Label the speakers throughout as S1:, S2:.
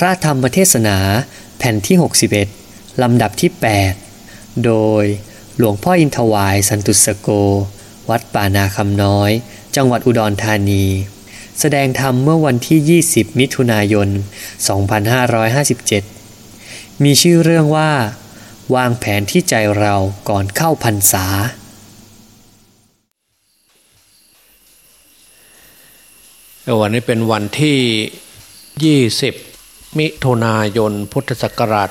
S1: พระธรรมเทศนาแผ่นที่ 61 ลำดับที่ 8 โดยหลวงพ่ออินทวายสันตุสโก วัดป่านาคำน้อย จังหวัดอุดรธานี แสดงธรรมเมื่อวันที่ 20 มิถุนายน 2557 มีชื่อเรื่องว่า วางแผนที่ใจเราก่อนเข้าพรรษา
S2: วันนี้เป็นวันที่ 20 มิถุนายนพุทธศักราช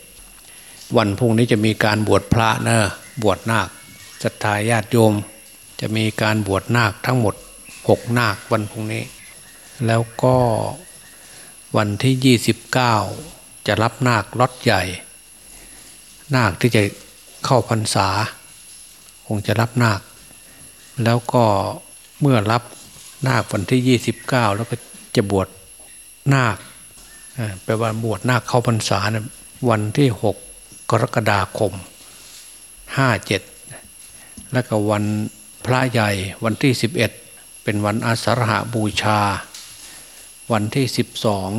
S2: 2557 วันพรุ่งนี้จะมีการบวชพระนะบวชนาคศรัทธาญาติโยม จะมีการบวชนาคทั้งหมด 6 นาควันพรุ่งนี้ แล้วก็วันที่ 29 จะรับนาคล็อตใหญ่ นาคที่จะเข้าพรรษา คงจะรับนาค แล้วก็เมื่อรับนาควันที่ยี่สิบเก้าแล้วก็จะบวช นาคแปลว่าบวชนาคเข้าพรรษานะวันที่หกกรกฎาคมห้าเจ็ดแล้วก็วันพระใหญ่วันที่สิบเอ็ดเป็นวันอาสาฬหบูชา วันที่สิบสอง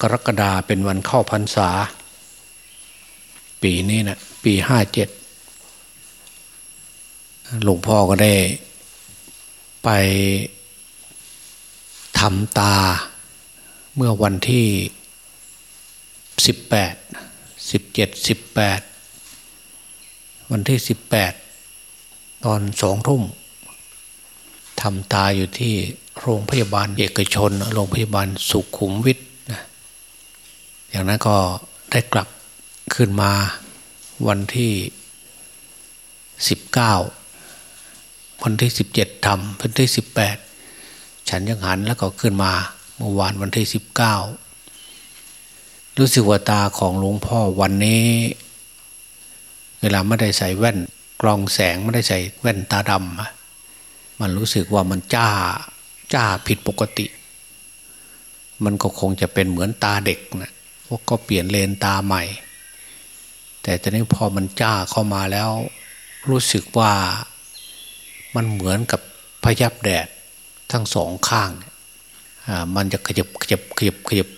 S2: กรกฎาเป็นวันเข้าพรรษา ปีนี้นะปีห้าเจ็ดหลวงพ่อก็ได้ไป ทำตา เมื่อวันที่สิบแปดสิบเจ็ดสิบแปดวันที่สิบแปดตอนสองทุ่มทำตาอยู่ที่โรงพยาบาลเอกชน โรงพยาบาลสุขุมวิทนะอย่างนั้นก็ได้กลับขึ้นมาวันที่สิบเก้าวันที่สิบเจ็ดทำวันที่สิบแปด ฉันยังหันแล้วก็ขึ้นมา เมื่อวานวันที่สิบเก้ารู้สึกว่าตาของหลวงพ่อวันนี้ เวลาไม่ได้ใส่แว่นกรองแสงไม่ได้ใส่แว่นตาดำมันรู้สึกว่ามันจ้าจ้าผิดปกติ มันก็คงจะเป็นเหมือนตาเด็กนะพวกก็เปลี่ยนเลนตาใหม่ แต่ตอนนี้พอมันจ้าเข้ามาแล้ว รู้สึกว่ามันเหมือนกับพยับแดด ทั้งสองข้างเนี่ยมันจะขยับขยับขยับขยับ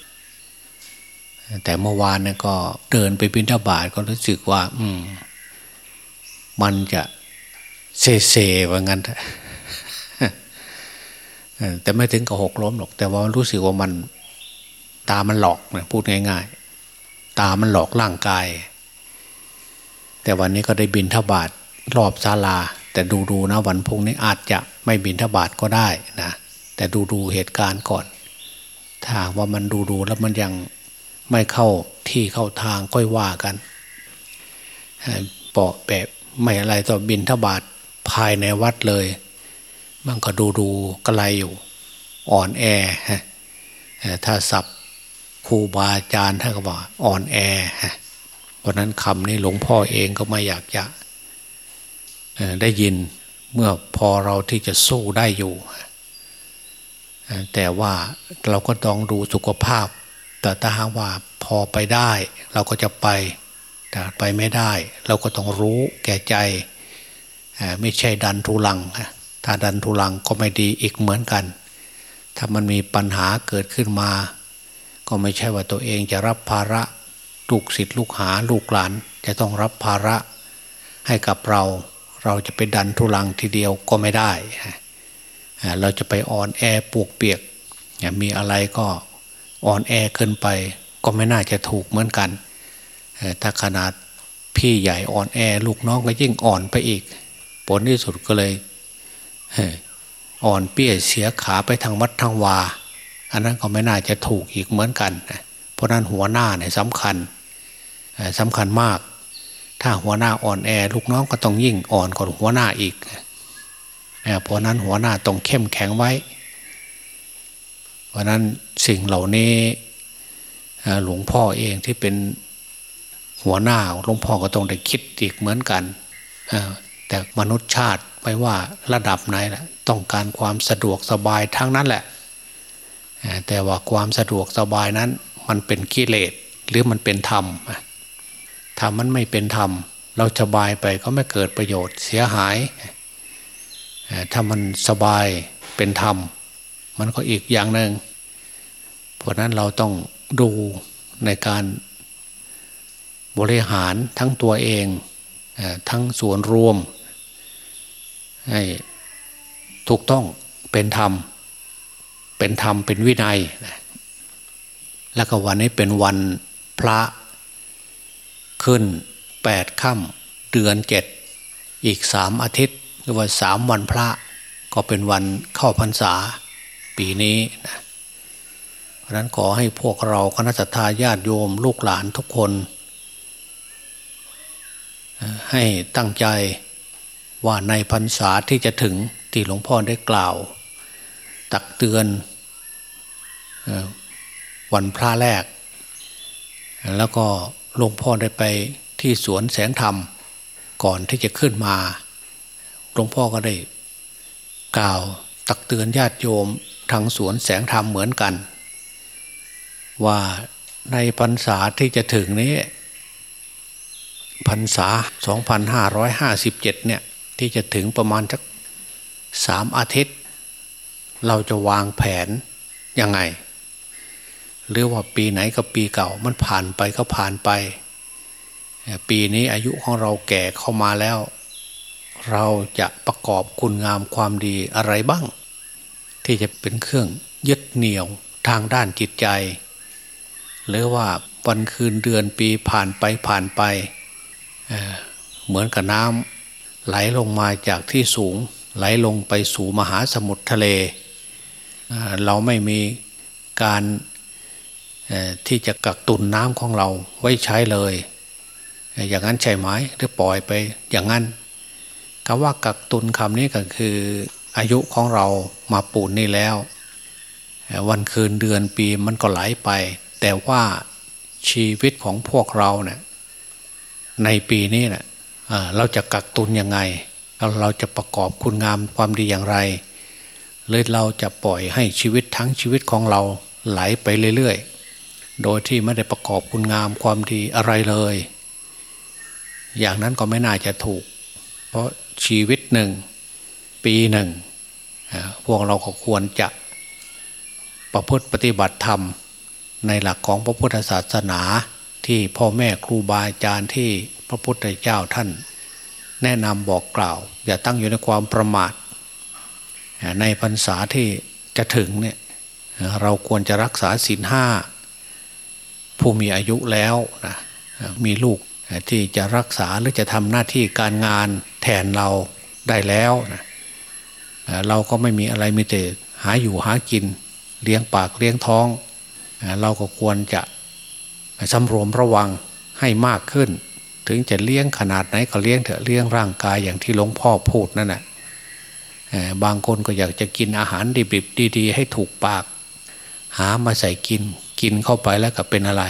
S2: แต่เมื่อวานเนี่ยก็เดินไปบินทบาทก็รู้สึกว่า อืม มันจะเซเซว่างั้นแต่ไม่ถึงกับหกล้มหรอก แต่ว่ารู้สึกว่ามัน ตามันหลอกนะพูดง่าย ๆ ตามันหลอกร่างกาย แต่วันนี้ก็ได้บินทบาทรอบศาลา แต่ดูดูนะวันพุ่งนี้อาจจะ ไม่บินทบาทก็ได้นะแต่ดูดูเหตุการณ์ก่อน ถ้าว่ามันดูดูแล้วมันยังไม่เข้าที่เข้าทางก้อยว่ากันเปาะแบบไม่อะไรต่อบินทบาทภายในวัดเลย มันก็ดูดูกระไรอยู่ อ่อนแอถ้าสับครูบาอาจารย์ท่านก็บอกอ่อนแอเพราะนั้นคำนี้หลวงพ่อเองก็ไม่อยากจะได้ยิน เมื่อพอเราที่จะสู้ได้อยู่ แต่ว่าเราก็ต้องดูสุขภาพ แต่ถ้าหากว่าพอไปได้ เราก็จะไปแต่ไปไม่ได้ เราก็ต้องรู้แก่ใจ ไม่ใช่ดันทุลัง ถ้าดันทุลังก็ไม่ดีอีกเหมือนกัน ถ้ามันมีปัญหาเกิดขึ้นมา ก็ไม่ใช่ว่าตัวเองจะรับภาระลูกศิษย์ลูกหาลูกหลานจะต้องรับภาระให้กับเรา เราจะไปดันทุลังทีเดียวก็ไม่ได้ เราจะไปอ่อนแอปวกเปียก มีอะไรก็อ่อนแอเกินไป ก็ไม่น่าจะถูกเหมือนกัน ถ้าขนาดพี่ใหญ่อ่อนแอ ลูกน้องก็ยิ่งอ่อนไปอีก ผลที่สุดก็เลยอ่อนเปี้ยเสียขาไปทางวัดทางวา อันนั้นก็ไม่น่าจะถูกอีกเหมือนกัน เพราะนั้นหัวหน้าเนี่ยสำคัญสำคัญมาก ถ้าหัวหน้าอ่อนแอ ลูกน้องก็ต้องยิ่งอ่อนกว่าหัวหน้าอีกเพราะนั้นหัวหน้าต้องเข้มแข็งไว้ เพราะนั้นสิ่งเหล่านี้หลวงพ่อเองที่เป็นหัวหน้าหลวงพ่อก็ต้องได้คิดอีกเหมือนกัน แต่มนุษย์ชาติไม่ว่าระดับไหนแหละต้องการความสะดวกสบายทั้งนั้นแหละ แต่ว่าความสะดวกสบายนั้น มันเป็นกิเลสหรือมันเป็นธรรม ถ้ามันไม่เป็นธรรม เราสบายไปก็ไม่เกิดประโยชน์เสียหาย ถ้ามันสบายเป็นธรรม มันก็อีกอย่างหนึ่งเพราะนั้นเราต้องดูในการบริหารทั้งตัวเองทั้งส่วนรวม ให้ถูกต้องเป็นธรรม เป็นธรรมเป็นวินัย แล้วก็วันนี้เป็นวันพระ ขึ้นแปดค่ำเดือนเจ็ดอีกสามอาทิตย์หรือว่าสามวันพระ ก็เป็นวันเข้าพรรษาปีนี้นะเพราะนั้นขอให้พวกเราคณะทาญาติโยมลูกหลานทุกคน ให้ตั้งใจว่าในพรรษาที่จะถึงที่หลวงพ่อได้กล่าว ตักเตือนวันพระแรก แล้วก็ หลวงพ่อได้ไปที่สวนแสงธรรม ก่อนที่จะขึ้นมา หลวงพ่อก็ได้กล่าวตักเตือนญาติโยมทางสวนแสงธรรมเหมือนกัน ว่าในพรรษาที่จะถึงนี้พรรษา 2557 เนี่ย ที่จะถึงประมาณสักสามอาทิตย์ เราจะวางแผนยังไง หรือว่าปีไหนกับปีเก่ามันผ่านไปก็ผ่านไป ปีนี้อายุของเราแก่เข้ามาแล้ว เราจะประกอบคุณงามความดีอะไรบ้าง ที่จะเป็นเครื่องยึดเหนี่ยวทางด้านจิตใจ หรือว่าวันคืนเดือนปีผ่านไปผ่านไปเเหมือนกับน้ำไหลลงมาจากที่สูง ไหลลงไปสู่มหาสมุทรทะเล เราไม่มีการ ที่จะกักตุนน้ำของเราไว้ใช้เลย อย่างนั้นใช่ไหมหรือปล่อยไปอย่างนั้นคำว่ากักตุนคำนี้ก็คืออายุของเรามาปูนนี่แล้ว วันคืนเดือนปีมันก็ไหลไป แต่ว่าชีวิตของพวกเราเนะี่ยในปีนี้เนะ่ยเราจะกักตุนยังไง เราจะประกอบคุณงามความดีอย่างไรเลยเราจะปล่อยให้ชีวิตทั้งชีวิตของเราไหลไปเรื่อยๆ โดยที่ไม่ได้ประกอบคุณงามความดีอะไรเลย อย่างนั้นก็ไม่น่าจะถูก เพราะชีวิตหนึ่ง ปีหนึ่ง พวกเราก็ควรจะประพฤติปฏิบัติธรรม ในหลักของพระพุทธศาสนาที่พ่อแม่ครูบาอาจารย์ที่พระพุทธเจ้าท่าน แนะนำบอกกล่าว อย่าตั้งอยู่ในความประมาท ในพรรษาที่จะถึงเนี่ยเราควรจะรักษาศีลห้า ผู้มีอายุแล้วนะมีลูกที่จะรักษาหรือจะทำหน้าที่การงานแทนเราได้แล้วนะเราก็ไม่มีอะไรมีแต่หาอยู่หากินเลี้ยงปากเลี้ยงท้อง เราก็ควรจะสำรวมระวังให้มากขึ้น ถึงจะเลี้ยงขนาดไหนก็เลี้ยงเถอะเลี้ยงร่างกายอย่างที่หลวงพ่อพูดนั่นแหละบางคนก็อยากจะกินอาหารดิบๆดี ๆ ให้ถูกปาก หามาใส่กิน กินเข้าไปแล้วก็เป็นอะไร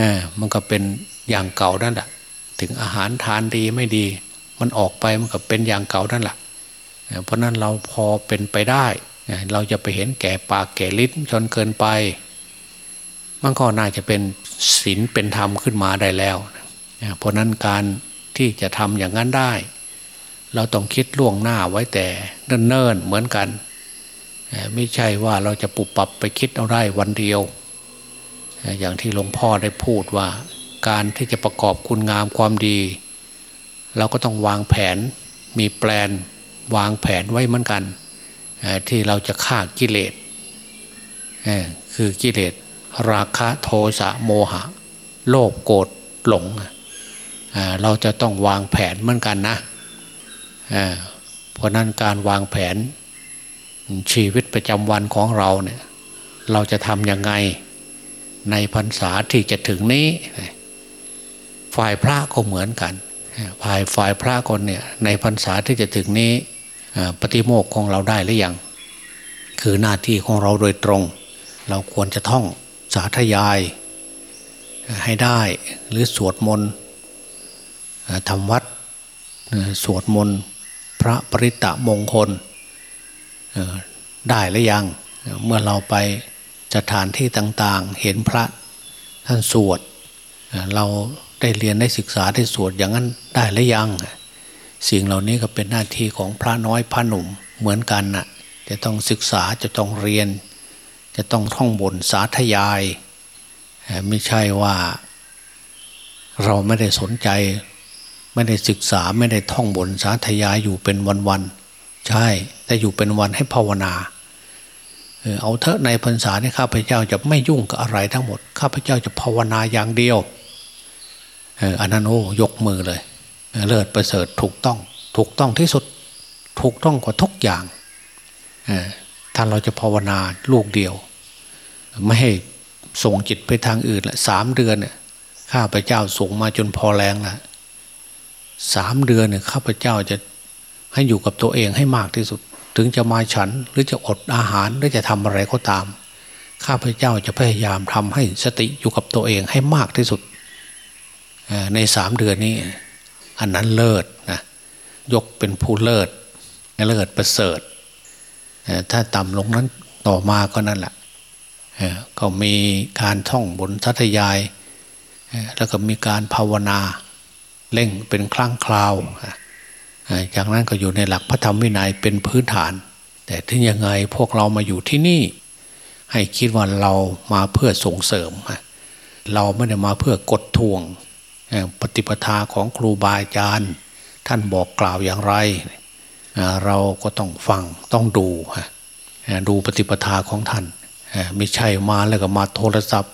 S2: อมันก็เป็นอย่างเก่านั่นแหละถึงอาหารทานดีไม่ดี มันออกไปมันก็เป็นอย่างเก่านั่นแหละเพราะนั้นเราพอเป็นไปได้ เราจะไปเห็นแก่ปากแก่ลิ้นจนเกินไป มันก็น่าจะเป็นศีลเป็นธรรมขึ้นมาได้แล้ว เพราะนั้นการที่จะทำอย่างนั้นได้ เราต้องคิดล่วงหน้าไว้แต่เนิ่นๆเหมือนกัน ไม่ใช่ว่าเราจะปุบปับไปคิดเอาได้วันเดียว อย่างที่หลวงพ่อได้พูดว่า การที่จะประกอบคุณงามความดี เราก็ต้องวางแผนมีแปลนวางแผนไว้เหมือนกัน ที่เราจะฆ่ากิเลสคือกิเลสราคะโทสะโมหะ โลภโกรธหลง เราจะต้องวางแผนเหมือนกันนะเพราะนั้นการวางแผนชีวิตประจำวันของเราเนี่ยเราจะทำยังไง ในพรรษาที่จะถึงนี้ ฝ่ายพระก็เหมือนกัน ฝ่ายฝ่ายพระคนเนี่ยในพรรษาที่จะถึงนี้ปฏิโมกของเราได้หรือยังคือหน้าที่ของเราโดยตรง เราควรจะท่องสาธยายให้ได้หรือสวดมนต์ทำวัดสวดมนต์พระปริตะมงคลได้หรือยัง เมื่อเราไป สถานที่ต่างๆ เห็นพระท่านสวด เราได้เรียนได้ศึกษาได้สวดอย่างนั้นได้หรือยัง สิ่งเหล่านี้ก็เป็นหน้าที่ของพระน้อยพระหนุ่มเหมือนกันนะ่ะจะต้องศึกษาจะต้องเรียนจจะต้องท่องบนสาธยาย ไม่ใช่ว่า เราไม่ได้สนใจ ไม่ได้ศึกษาไม่ได้ท่องบนสาธยายอยู่เป็นวันๆใช่แต่อยู่เป็นวันให้ภาวนา เอาเถอะในพรรษาเนี่ยข้าพเจ้าจะไม่ยุ่งกับอะไรทั้งหมด ข้าพเจ้าจะภาวนาอย่างเดียวอันนั้นโอ้ยกมือเลย เลิศประเสริฐถูกต้อง ถูกต้องที่สุดถูกต้องกว่าทุกอย่างท่านเราจะภาวนาลูกเดียว ไม่ให้ส่งจิตไปทางอื่นละสามเดือนเนี่ยข้าพเจ้าส่งมาจนพอแรงละสามเดือนเนี่ยข้าพเจ้าจะให้อยู่กับตัวเองให้มากที่สุด ถึงจะมาฉันหรือจะอดอาหารหรือจะทำอะไรก็ตาม ข้าพเจ้าจะพยายามทำให้สติอยู่กับตัวเองให้มากที่สุด ในสามเดือนนี้ อันนั้นเลิศนะยกเป็นผู้เลิศเลิศประเสริฐ ถ้าต่ำลงนั้นต่อมาก็นั่นแหละก็มีการท่องบนทัตยาย แล้วก็มีการภาวนาเร่งเป็นครั้งคราว จากนั้นก็อยู่ในหลักพระธรรมวินัยเป็นพื้นฐาน แต่ถึงยังไงพวกเรามาอยู่ที่นี่ ให้คิดว่าเรามาเพื่อส่งเสริม เราไม่ได้มาเพื่อกดทวง ปฏิปทาของครูบาอาจารย์ ท่านบอกกล่าวอย่างไร เราก็ต้องฟังต้องดูดูปฏิปทาของท่านไม่ใช่มาแล้วก็มาโทรศัพท์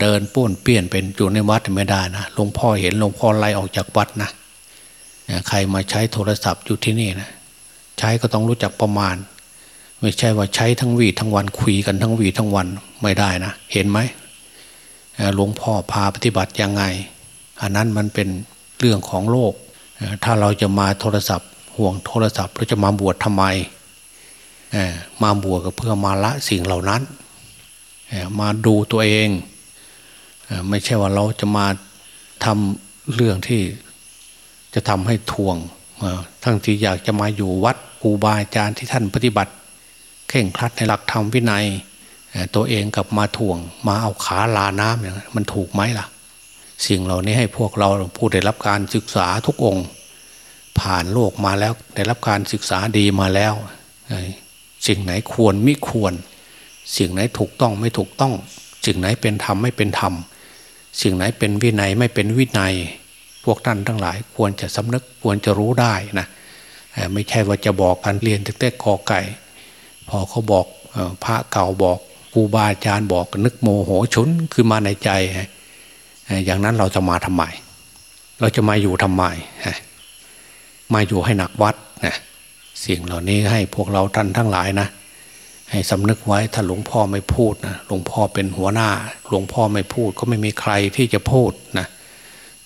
S2: เดินป้วนเปี้ยนเป็นอยู่ในวัดไม่ได้นะหลวงพ่อเห็นหลวงพ่อไล่ออกจากวัดนะ ใครมาใช้โทรศัพท์อยู่ที่นี่นะใช้ก็ต้องรู้จักประมาณ ไม่ใช่ว่าใช้ทั้งวีทั้งวันคุยกันทั้งวีทั้งวันไม่ได้นะ เห็นไหมหลวงพ่อพาปฏิบัติยังไง อันนั้นมันเป็นเรื่องของโลก ถ้าเราจะมาโทรศัพท์ ห่วงโทรศัพท์เราจะมาบวชทำไม มาบวชก็เพื่อมาละสิ่งเหล่านั้น มาดูตัวเอง ไม่ใช่ว่าเราจะมาทำเรื่องที่ จะทำให้ทวงทั้งที่อยากจะมาอยู่วัดครูบาอาจารย์ที่ท่านปฏิบัติเข่งครัดในหลักธรรมวินัย ตัวเองกับมาทวง มาเอาขาลาน้ำอย่างมันถูกไหมล่ะ สิ่งเหล่านี้ให้พวกเราผู้ได้รับการศึกษาทุกองค์ ผ่านโลกมาแล้วได้รับการศึกษาดีมาแล้ว สิ่งไหนควรไม่ควร สิ่งไหนถูกต้องไม่ถูกต้อง สิ่งไหนเป็นธรรมไม่เป็นธรรม สิ่งไหนเป็นวินัยไม่เป็นวินัย พวกท่านทั้งหลาย ควรจะสำนึกควรจะรู้ได้นะไม่ใช่ว่าจะบอกกันเรียนตั้งแต่กอไก่ พอเขาบอกพระเก่าบอกครูบาอาจารย์บอกนึกโมโหชุนคือมาในใจ อย่างนั้นเราจะมาทำไม เราจะมาอยู่ทำไมมาอยู่ให้หนักวัดนะสิ่งเหล่านี้ให้พวกเราท่านทั้งหลายนะให้สำนึกไว้ถ้าหลวงพ่อไม่พูดนะหลวงพ่อเป็นหัวหน้า หลวงพ่อไม่พูดก็ไม่มีใครที่จะพูดนะ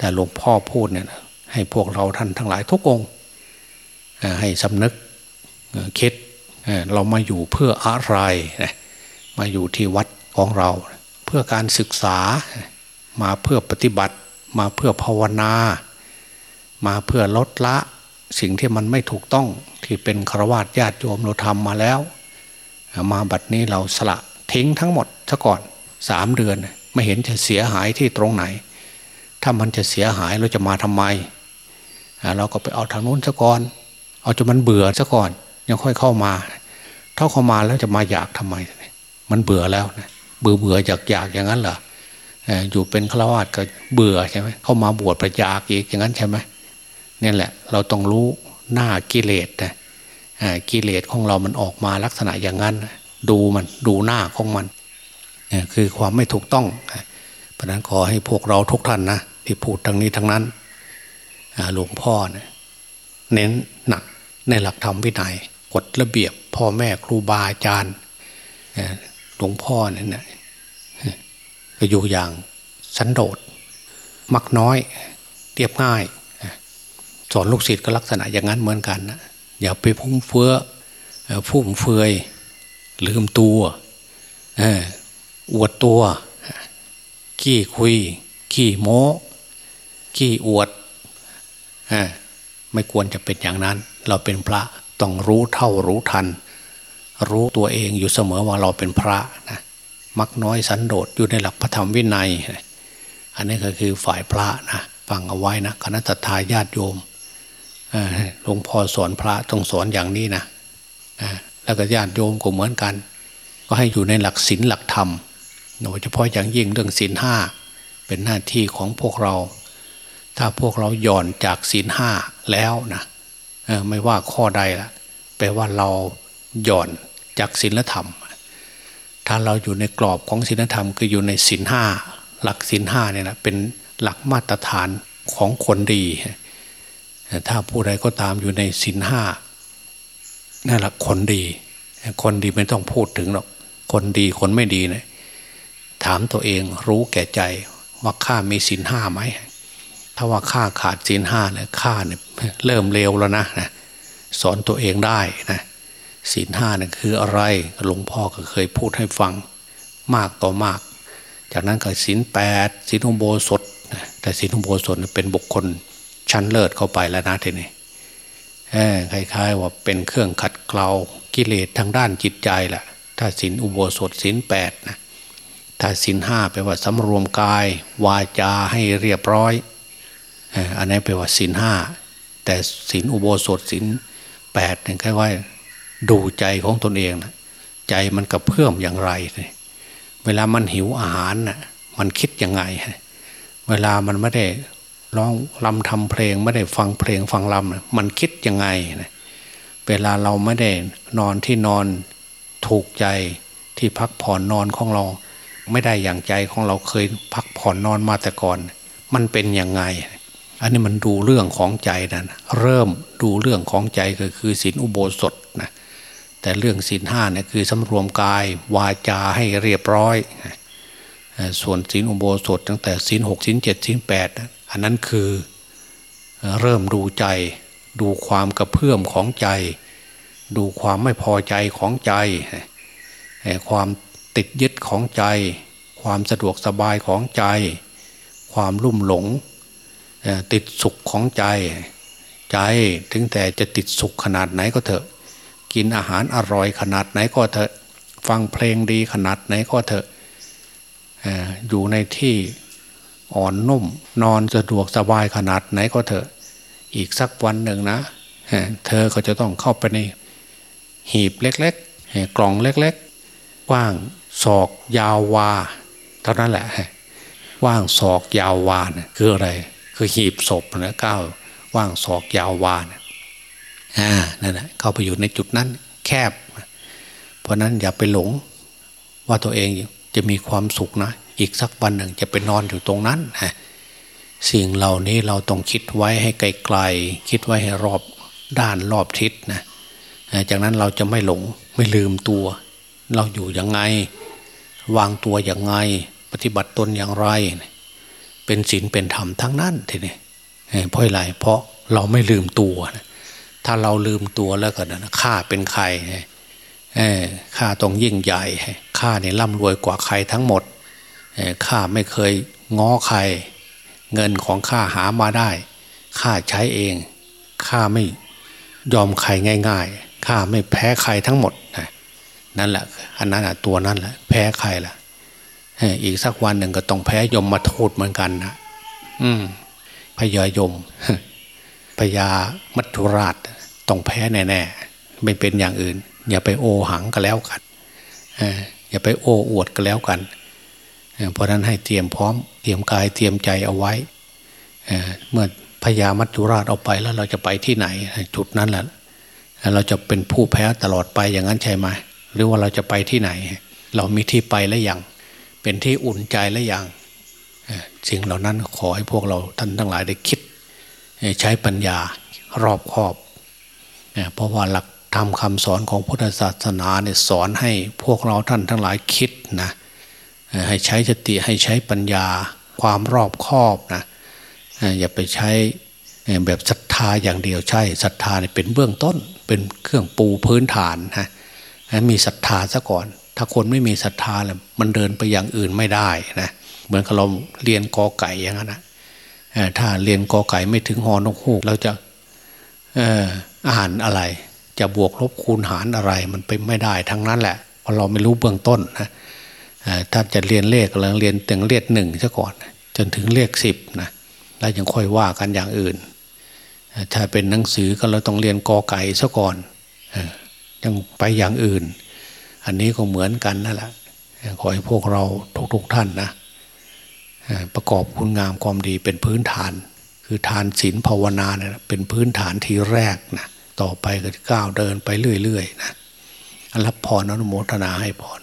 S2: แต่หลวงพ่อพูดเนี่ยให้พวกเราท่านทั้งหลายทุกองค์ให้สำนึกคิดเรามาอยู่เพื่ออะไร มาอยู่ที่วัดของเรา เพื่อการศึกษามาเพื่อปฏิบัติ มาเพื่อภาวนา มาเพื่อลดละสิ่งที่มันไม่ถูกต้องที่เป็นฆราวาสญาติโยมเราทำมาแล้ว มาบัดนี้เราสละทิ้งทั้งหมดซะก่อนสามเดือน ไม่เห็นจะเสียหายที่ตรงไหน ถ้ามันจะเสียหายเราจะมาทำไม เราก็ไปเอาทางนู้นซะก่อน เอาจนมันเบื่อซะก่อน ยังค่อยเข้ามา ถ้าเข้ามาแล้วจะมาอยากทำไม มันเบื่อแล้วนะเบื่อเบื่ออยากอยากอย่างนั้นเหรออยู่เป็นฆราวาสก็เบื่อใช่ไหมเข้ามาบวชประยากอีกอย่างนั้นใช่ไหมนี่แหละ เราต้องรู้หน้ากิเลสนะกิเลสของเรามันออกมาลักษณะอย่างนั้น ดูมันดูหน้าของมันคือความไม่ถูกต้องเพราะนั้นขอให้พวกเราทุกท่านนะ ที่พูดทางนี้ทั้งนั้นหลวงพ่อเนี่ยเน้นหนักในหลักธรรมวินัยกฎระเบียบ พ่อแม่ครูบาอาจารย์หลวงพ่อเนี่ยก็อยู่อย่างสันโดษมักน้อยเรียบง่ายสอนลูกศิษย์ก็ลักษณะอย่างนั้นเหมือนกันนะอย่าไปพุ่มเฟือพุ่มเฟือยลืมตัวอวดตัว ขี้คุย ขี้โม้ ขี้อวดไม่ควรจะเป็นอย่างนั้น เราเป็นพระต้องรู้เท่ารู้ทัน รู้ตัวเองอยู่เสมอว่าเราเป็นพระนะมักน้อยสันโดษอยู่ในหลักพระธรรมวินัย อันนี้ก็คือฝ่ายพระนะฟังเอาไว้นะคณะทาญาติโยมหลวงพ่อสอนพระต้องสอนอย่างนี้นะแล้วก็ญาติโยมก็เหมือนกัน ก็ให้อยู่ในหลักศีลหลักธรรมโดยเฉพาะอย่างยิ่งเรื่องศีลห้าเป็นหน้าที่ของพวกเรา ถ้าพวกเราหย่อนจากศีลห้าแล้วนะไม่ว่าข้อใดละแปลว่าเราหย่อนจากศีลธรรม ถ้าเราอยู่ในกรอบของศีลธรรม คืออยู่ในศีลห้าหลักศีลห้าเนี่ยนะเป็นหลักมาตรฐานของคนดีถ้าผู้ใดก็ตามอยู่ในศีลห้านั่นแหละคนดี คนดีไม่ต้องพูดถึงหรอกคนดีคนไม่ดีเนะี่ยถามตัวเองรู้แก่ใจว่าข้ามีศีลห้าไหม ถ้าว่าข้าขาดศีลห้าเนี่ยข้าเนี่ยเริ่มเลวแล้วนะนะสอนตัวเองได้นะศีลห้าเนี่ยคืออะไรหลวงพ่อก็เคยพูดให้ฟังมากต่อมาก จากนั้นก็ศีลแปดศีลอุโบสถแต่ศีลอุโบสถเป็นบุคคลชั้นเลิศเข้าไปแล้วนะทีนี้คล้ายๆว่าเป็นเครื่องขัดเกลากิเลสทางด้านจิตใจแหละถ้าศีลอุโบสถศีลแปดนะถ้าศีลห้าแปลว่าสำรวมกายวาจาให้เรียบร้อย อันนี้แปลว่าศีลห้าแต่ศีลอุโบสถศีลแปดเนี่ยแค่ว่าดูใจของตนเองนะใจมันกระเพื่อมอย่างไรเวลามันหิวอาหารนะ่ะมันคิดยังไง เวลามันไม่ได้ร้องลำทำเพลงไม่ได้ฟังเพลงฟังลำนะมันคิดยังไงนะเวลาเราไม่ได้นอนที่นอนถูกใจที่พักผ่อนนอนของเรา ไม่ได้อย่างใจของเราเคยพักผ่อนนอนมาแต่ก่อน มันเป็นยังไง อันนี้มันดูเรื่องของใจนะเริ่มดูเรื่องของใจก็คือศีลอุโบสถนะแต่เรื่องศีลห้าเนี่ยคือสำรวมกายวาจาให้เรียบร้อย ส่วนศีลอุโบสถตั้งแต่ศีลหกศีลเจ็ดศีลแปดอันนั้นคือเริ่มดูใจ ดูความกระเพื่อมของใจ ดูความไม่พอใจของใจ ความติดยึดของใจ ความสะดวกสบายของใจ ความลุ่มหลง ติดสุขของใจ ใจถึงแต่จะติดสุขขนาดไหนก็เถอะ กินอาหารอร่อยขนาดไหนก็เถอะ ฟังเพลงดีขนาดไหนก็เถอะอยู่ในที่อ่อนนุ่ม นอนสะดวกสบายขนาดไหนก็เถอะ อีกสักวันหนึ่งนะเธอก็จะต้องเข้าไปในหีบเล็กๆ กล่องเล็กๆ กว้างศอกยาววา เท่านั้นแหละ ว่างศอกยาววานะคืออะไร คือหีบศพนะก้าวว่างศอกยาววานอ่านั่นแหละเข้าไปอยู่ในจุดนั้นแคบ เพราะนั้นอย่าไปหลงว่าตัวเองจะมีความสุขนะ อีกสักวันหนึ่งจะไปนอนอยู่ตรงนั้นฮะสิ่งเหล่านี้เราต้องคิดไว้ให้ไกลๆคิดไว้ให้รอบด้านรอบทิศนะจากนั้นเราจะไม่หลงไม่ลืมตัว เราอยู่ยังไง วางตัวอย่างไง ปฏิบัติตนอย่างไร เป็นศีลเป็นธรรมทั้งนั้นทีนี้เพราะอะไรเพราะเราไม่ลืมตัวนะถ้าเราลืมตัวแล้วก็นะข้าเป็นใครข้าต้องยิ่งใหญ่ข้าเนี่ยร่ำรวยกว่าใครทั้งหมดข้าไม่เคยง้อใคร เงินของข้าหามาได้ข้าใช้เองข้าไม่ยอมใครง่าย ๆข้าไม่แพ้ใครทั้งหมดนั่นแหละอันนั้นตัวนั่นแหละแพ้ใครล่ะ อีกสักวันหนึ่งก็ต้องแพ้ยมมาโทษเหมือนกันนะอืมพยายมพญามัทุราชต้องแพ้แน่ๆไม่เป็นอย่างอื่น อย่าไปโอหังก็แล้วกันอย่าไปโอ้อวดก็แล้วกัน เพราะนั้นให้เตรียมพร้อมเตรียมกายเตรียมใจเอาไว้เมื่อพญามัจจุราชเอาไปแล้วเราจะไปที่ไหนจุดนั้นแหละเราจะเป็นผู้แพ้ตลอดไปอย่างนั้นใช่ไหมหรือว่าเราจะไปที่ไหน เรามีที่ไปแล้วยัง เป็นที่อุ่นใจแล้วยังสิ่งเหล่านั้นขอให้พวกเราท่านทั้งหลายได้คิด ใช้ปัญญารอบคอบ เพราะว่าหลักธรรมคำสอนของพุทธศาสนาเนี่ยสอนให้พวกเราท่านทั้งหลายคิดนะให้ใช้สติให้ใช้ปัญญาความรอบคอบนะอย่าไปใช้แบบศรัทธาอย่างเดียวใช่ศรัทธาเนี่ยเป็นเบื้องต้นเป็นเครื่องปูพื้นฐานนะมีศรัทธาซะก่อน ถ้าคนไม่มีศรัทธาแล้วมันเดินไปอย่างอื่นไม่ได้นะเหมือนกับเราเรียนกอไก่อย่างนั้นนะถ้าเรียนกอไก่ไม่ถึงหอนกฮูกเราจะอ่านอะไร จะบวกลบคูณหารอะไรมันไปไม่ได้ทั้งนั้นแหละเพราะเราไม่รู้เบื้องต้นนะถ้าจะเรียนเลขเราเรียนตึงเลขหนึ่งซะก่อน จนถึงเลขสิบนะแล้วยังค่อยว่ากันอย่างอื่น ถ้าเป็นหนังสือก็เราต้องเรียนกอไก่ซะก่อนยังไปอย่างอื่น อันนี้ก็เหมือนกันนั่นแหละขอให้พวกเราทุกๆทท่านนะประกอบคุณงามความดีเป็นพื้นฐาน คือทานศีลภาวนาเนี่ยเป็นพื้นฐานที่แรกนะต่อไปก็ก้าวเดินไปเรื่อยๆนะรับพรอนุโมทนาให้พร